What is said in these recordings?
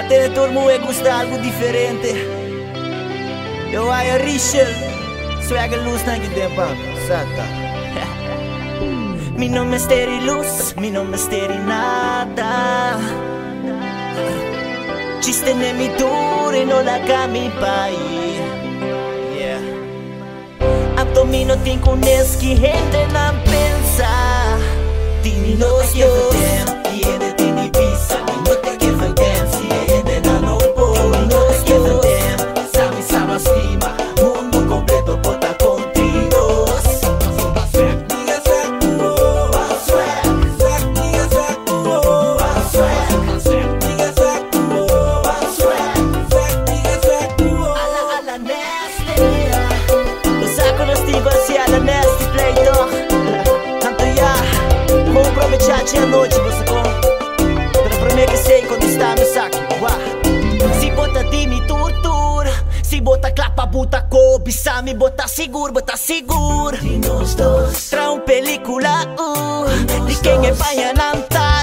Ma te ne el mundo gusta algo diferente Io voy a Richel Swag luz tanque de Sata Mi nome è Steri Luz Mi nome è Steri Nata. Ci stenemi dure non la cami pai. Yeah. Abdomino tinko neski gente non pensa. Dimmi lo che aproveitar a noite, você pra mim que sei quando está no saco, uá. Se bota de me tortura, se bota clapa, bota cobi, me bota seguro, bota seguro. De nós dois. Tra um película, uh, de quem é pai a nanta,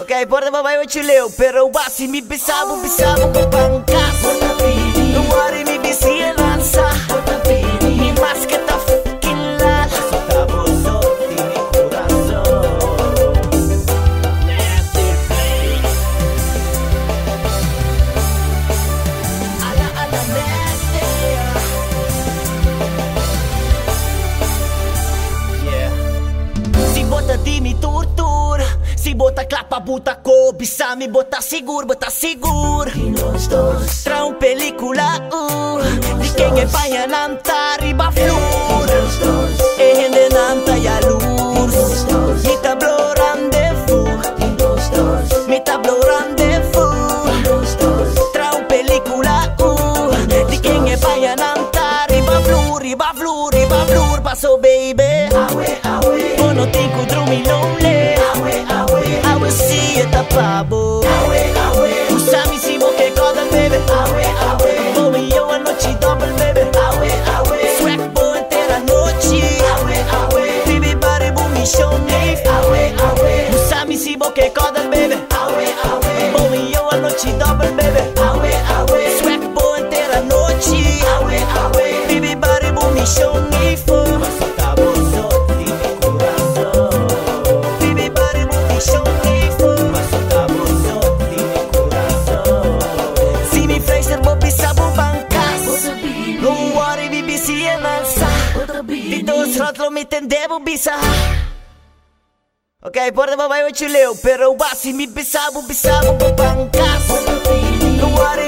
Ok, porta vai vai ci leo, però bassi mi besavo, besavo, pampam. Bota clapa, bota cobi me bota seguro, bota seguro. Tra um película, uh De quem é pai a nanta, riba flor. E me tendevo bisa. Ok, por eu te leu Pero o si mi bisabu bisabu Bancas No haré